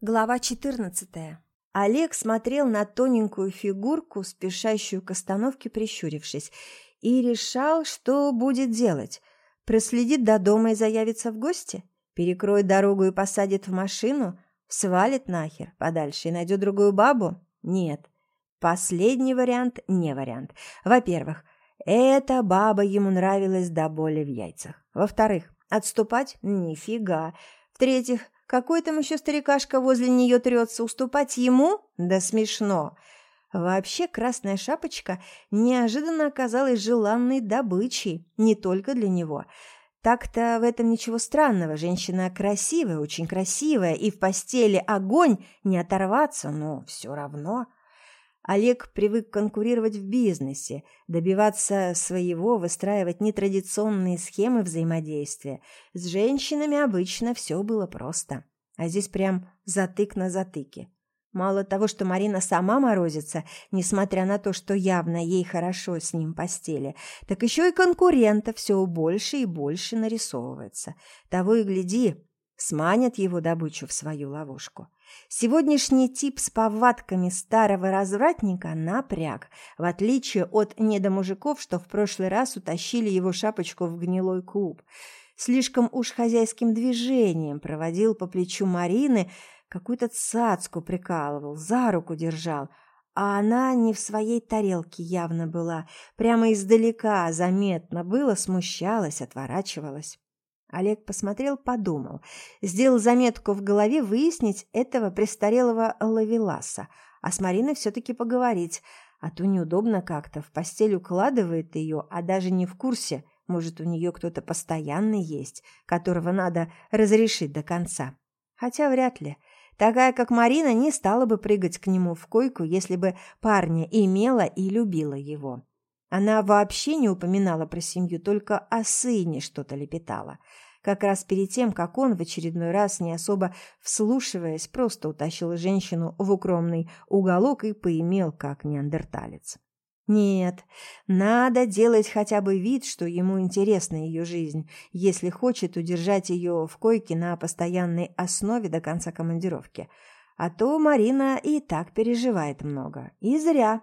Глава 14. Олег смотрел на тоненькую фигурку, спешащую к остановке, прищурившись, и решал, что будет делать. Проследит до дома и заявится в гости? Перекроет дорогу и посадит в машину? Свалит нахер подальше и найдет другую бабу? Нет. Последний вариант не вариант. Во-первых, эта баба ему нравилась до боли в яйцах. Во-вторых, отступать? Нифига. В-третьих, какой там еще старикашка возле нее трется? Уступать ему? Да смешно. Вообще, красная шапочка неожиданно оказалась желанной добычей, не только для него. Так-то в этом ничего странного. Женщина красивая, очень красивая, и в постели огонь, не оторваться, но все равно... Олег привык конкурировать в бизнесе, добиваться своего, выстраивать нетрадиционные схемы взаимодействия. С женщинами обычно все было просто. А здесь прям затык на затыке. Мало того, что Марина сама морозится, несмотря на то, что явно ей хорошо с ним постели, так еще и конкурента все больше и больше нарисовывается. Того и гляди, сманят его добычу в свою ловушку. Сегодняшний тип с повадками старого развратника напряг, в отличие от недомужиков, что в прошлый раз утащили его шапочку в гнилой клуб. Слишком уж хозяйским движением проводил по плечу Марины, какую-то цацку прикалывал, за руку держал, а она не в своей тарелке явно была, прямо издалека заметно было, смущалась, отворачивалась. Олег посмотрел, подумал. Сделал заметку в голове выяснить этого престарелого лавеласа, а с Мариной все-таки поговорить, а то неудобно как-то, в постель укладывает ее, а даже не в курсе, может, у нее кто-то постоянный есть, которого надо разрешить до конца. Хотя вряд ли. Такая, как Марина, не стала бы прыгать к нему в койку, если бы парня имела и любила его. Она вообще не упоминала про семью, только о сыне что-то лепетала. Как раз перед тем, как он в очередной раз, не особо вслушиваясь, просто утащил женщину в укромный уголок и поимел, как неандерталец. Нет, надо делать хотя бы вид, что ему интересна ее жизнь, если хочет удержать ее в койке на постоянной основе до конца командировки. А то Марина и так переживает много. И зря.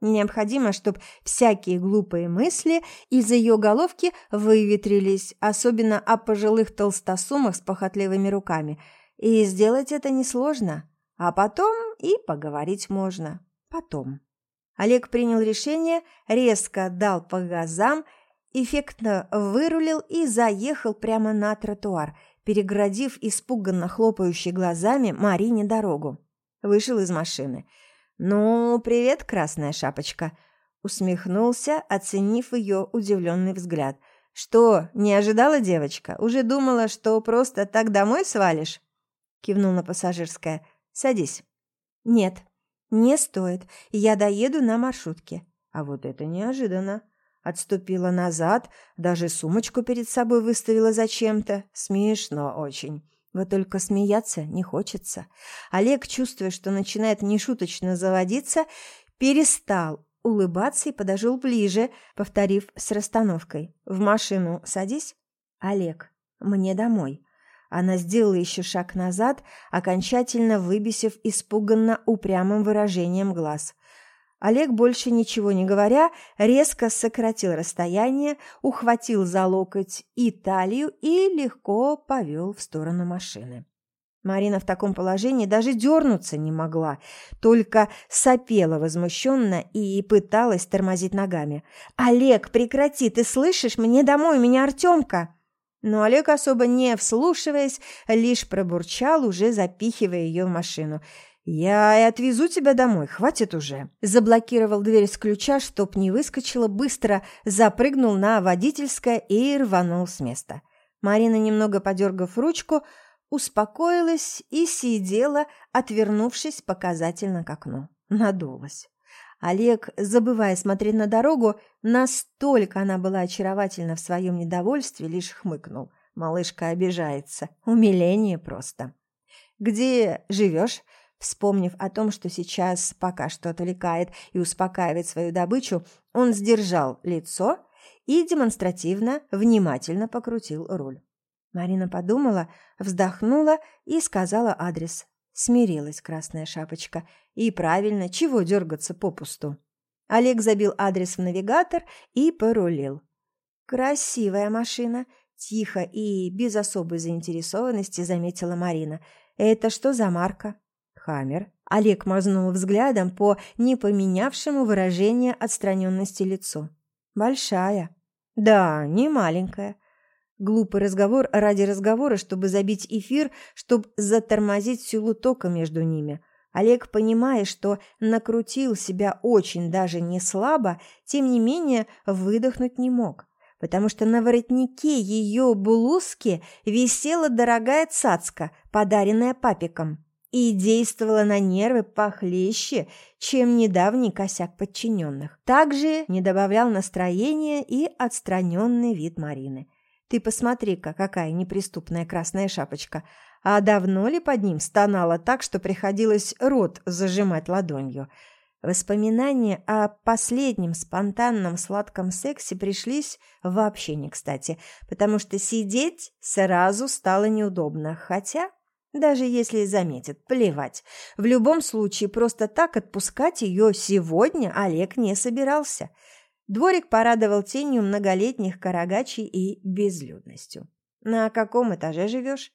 Необходимо, чтобы всякие глупые мысли из ее головки выветрились, особенно о пожилых толстосумах с похотливыми руками. И сделать это несложно. А потом и поговорить можно. Потом. Олег принял решение, резко дал по газам, эффектно вырулил и заехал прямо на тротуар, переградив испуганно хлопающей глазами Марине дорогу. Вышел из машины – «Ну, привет, красная шапочка!» Усмехнулся, оценив ее удивленный взгляд. «Что, не ожидала девочка? Уже думала, что просто так домой свалишь?» Кивнул на пассажирское. «Садись». «Нет, не стоит. Я доеду на маршрутке». А вот это неожиданно. Отступила назад, даже сумочку перед собой выставила зачем-то. Смешно очень. Вот только смеяться не хочется. Олег, чувствуя, что начинает нешуточно заводиться, перестал улыбаться и подошел ближе, повторив с расстановкой. «В машину садись». «Олег, мне домой». Она сделала еще шаг назад, окончательно выбесив испуганно упрямым выражением глаз – Олег, больше ничего не говоря, резко сократил расстояние, ухватил за локоть и талию и легко повел в сторону машины. Марина в таком положении даже дернуться не могла, только сопела возмущенно и пыталась тормозить ногами. «Олег, прекрати, ты слышишь? Мне домой, меня Артемка!» Но Олег, особо не вслушиваясь, лишь пробурчал, уже запихивая ее в машину – «Я и отвезу тебя домой, хватит уже!» Заблокировал дверь с ключа, чтоб не выскочила, быстро запрыгнул на водительское и рванул с места. Марина, немного подергав ручку, успокоилась и сидела, отвернувшись показательно к окну. Надулась. Олег, забывая смотреть на дорогу, настолько она была очаровательна в своем недовольстве, лишь хмыкнул. Малышка обижается. Умиление просто. «Где живешь?» Вспомнив о том, что сейчас пока что отвлекает и успокаивает свою добычу, он сдержал лицо и демонстративно, внимательно покрутил руль. Марина подумала, вздохнула и сказала адрес. Смирилась Красная Шапочка. И правильно, чего дергаться попусту? Олег забил адрес в навигатор и порулил. «Красивая машина», – тихо и без особой заинтересованности заметила Марина. «Это что за марка?» «Хаммер». Олег мазнул взглядом по не поменявшему выражение отстраненности лицу. «Большая». «Да, не маленькая». Глупый разговор ради разговора, чтобы забить эфир, чтобы затормозить силу тока между ними. Олег, понимая, что накрутил себя очень даже не слабо, тем не менее выдохнуть не мог, потому что на воротнике ее блузки висела дорогая цацка, подаренная папиком, и действовала на нервы похлеще, чем недавний косяк подчиненных. Также не добавлял настроения и отстраненный вид Марины – ты посмотри-ка, какая неприступная красная шапочка. А давно ли под ним стонала так, что приходилось рот зажимать ладонью? Воспоминания о последнем спонтанном сладком сексе пришлись вообще не кстати, потому что сидеть сразу стало неудобно, хотя, даже если заметят, плевать. В любом случае, просто так отпускать ее сегодня Олег не собирался – Дворик порадовал тенью многолетних карагачей и безлюдностью. «На каком этаже живешь?»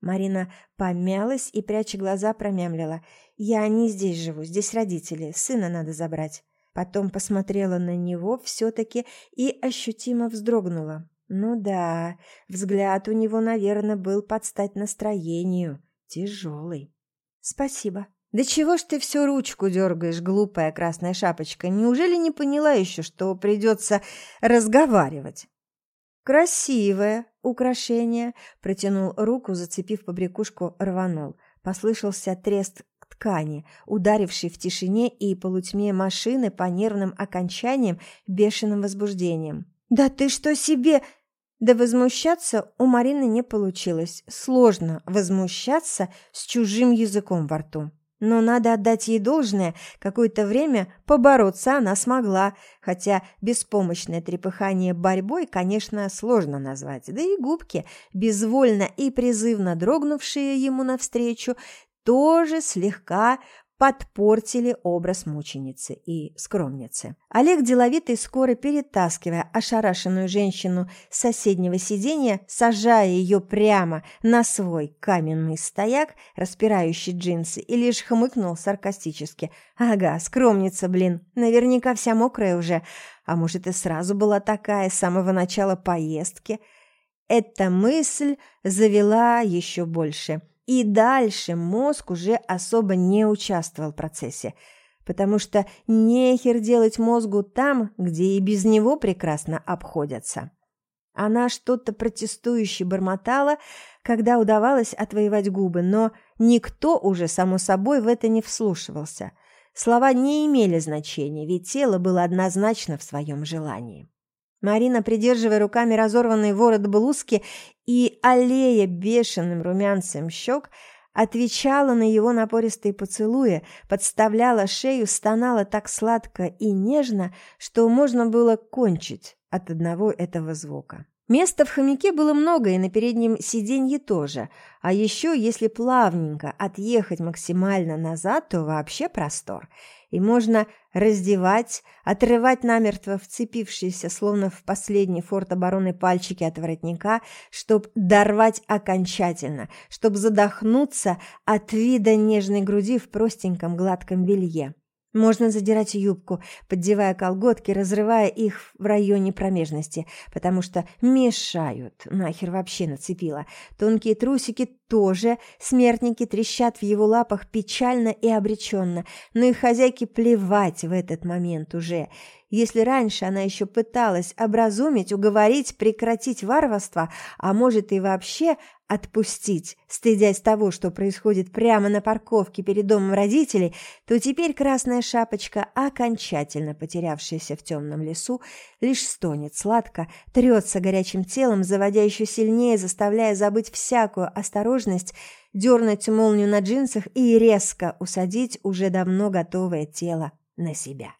Марина помялась и, пряча глаза, промямлила. «Я не здесь живу, здесь родители, сына надо забрать». Потом посмотрела на него все-таки и ощутимо вздрогнула. Ну да, взгляд у него, наверное, был под стать настроению. Тяжелый. «Спасибо», «Да чего ж ты всю ручку дергаешь, глупая красная шапочка? Неужели не поняла еще, что придется разговаривать?» «Красивое украшение!» – протянул руку, зацепив побрякушку, рванул. Послышался трест ткани, ударивший в тишине и полутьме машины по нервным окончаниям бешеным возбуждением. «Да ты что себе!» Да возмущаться у Марины не получилось. Сложно возмущаться с чужим языком во рту. Но надо отдать ей должное, какое-то время побороться она смогла, хотя беспомощное трепыхание борьбой, конечно, сложно назвать. Да и губки, безвольно и призывно дрогнувшие ему навстречу, тоже слегка подпортили образ мученицы и скромницы. Олег деловитый скоро перетаскивая ошарашенную женщину с соседнего сиденья, сажая ее прямо на свой каменный стояк, распирающий джинсы, и лишь хмыкнул саркастически. «Ага, скромница, блин, наверняка вся мокрая уже, а может и сразу была такая с самого начала поездки». Эта мысль завела еще больше – и дальше мозг уже особо не участвовал в процессе, потому что нехер делать мозгу там, где и без него прекрасно обходятся. Она что-то протестующе бормотала, когда удавалось отвоевать губы, но никто уже, само собой, в это не вслушивался. Слова не имели значения, ведь тело было однозначно в своем желании. Марина, придерживая руками разорванный ворот блузки аллея бешеным румянцем щек, отвечала на его напористые поцелуи, подставляла шею, стонала так сладко и нежно, что можно было кончить от одного этого звука. Места в хомяке было много, и на переднем сиденье тоже. А еще, если плавненько отъехать максимально назад, то вообще простор – и можно раздевать, отрывать намертво вцепившиеся, словно в последний форт обороны пальчики от воротника, чтоб дорвать окончательно, чтоб задохнуться от вида нежной груди в простеньком гладком белье. Можно задирать юбку, поддевая колготки, разрывая их в районе промежности, потому что мешают. Нахер вообще нацепила. Тонкие трусики тоже. Смертники трещат в его лапах печально и обреченно. Но и хозяйке плевать в этот момент уже. Если раньше она еще пыталась образумить, уговорить, прекратить варварство, а может и вообще отпустить, стыдясь того, что происходит прямо на парковке перед домом родителей, то теперь красная шапочка, окончательно потерявшаяся в темном лесу, лишь стонет сладко, трется горячим телом, заводя еще сильнее, заставляя забыть всякую осторожность, дернуть молнию на джинсах и резко усадить уже давно готовое тело на себя.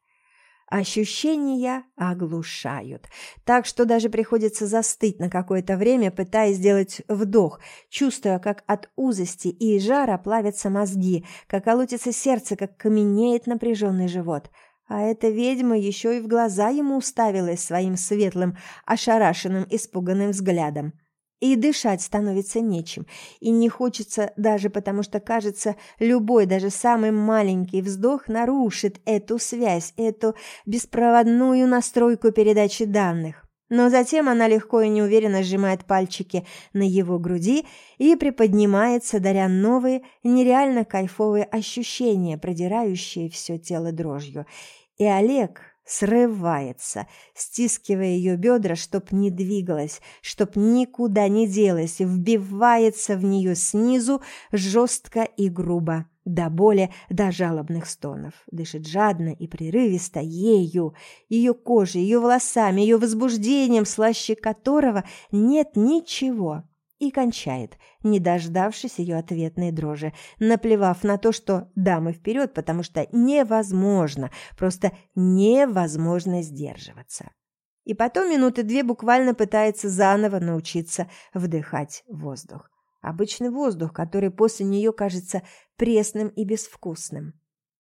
Ощущения оглушают, так что даже приходится застыть на какое-то время, пытаясь сделать вдох, чувствуя, как от узости и жара плавятся мозги, как колотится сердце, как каменеет напряженный живот. А эта ведьма еще и в глаза ему уставилась своим светлым, ошарашенным, испуганным взглядом. И дышать становится нечем, и не хочется даже потому, что, кажется, любой, даже самый маленький вздох нарушит эту связь, эту беспроводную настройку передачи данных. Но затем она легко и неуверенно сжимает пальчики на его груди и приподнимается, даря новые, нереально кайфовые ощущения, продирающие все тело дрожью. И Олег, срывается, стискивая ее бедра, чтоб не двигалась, чтоб никуда не делась, вбивается в нее снизу жестко и грубо, до боли, до жалобных стонов. Дышит жадно и прерывисто ею, ее кожей, ее волосами, ее возбуждением, слаще которого нет ничего и кончает, не дождавшись ее ответной дрожи, наплевав на то, что дамы вперед, потому что невозможно, просто невозможно сдерживаться. И потом минуты две буквально пытается заново научиться вдыхать воздух. Обычный воздух, который после нее кажется пресным и безвкусным.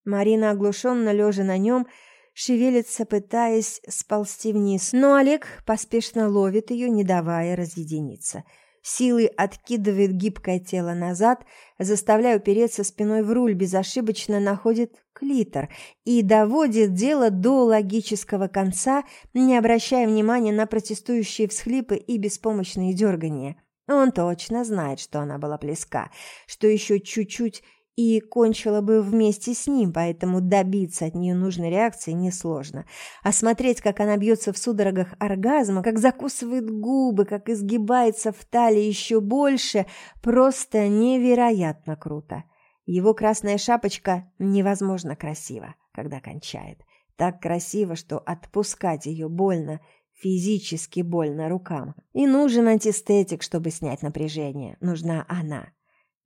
Марина, оглушенно лежа на нем, шевелится, пытаясь сползти вниз, но Олег поспешно ловит ее, не давая разъединиться – силой откидывает гибкое тело назад, заставляя упереться спиной в руль, безошибочно находит клитор и доводит дело до логического конца, не обращая внимания на протестующие всхлипы и беспомощные дергания. Он точно знает, что она была близка, что еще чуть-чуть и кончила бы вместе с ним, поэтому добиться от нее нужной реакции несложно. А смотреть, как она бьется в судорогах оргазма, как закусывает губы, как изгибается в талии еще больше, просто невероятно круто. Его красная шапочка невозможно красиво, когда кончает. Так красиво, что отпускать ее больно, физически больно рукам. И нужен антистетик, чтобы снять напряжение. Нужна она.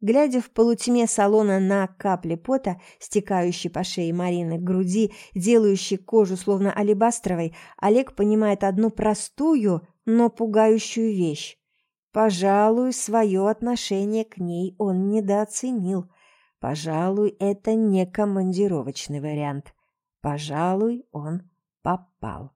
Глядя в полутьме салона на капли пота, стекающие по шее Марины к груди, делающие кожу словно алебастровой, Олег понимает одну простую, но пугающую вещь. Пожалуй, свое отношение к ней он недооценил. Пожалуй, это не командировочный вариант. Пожалуй, он попал.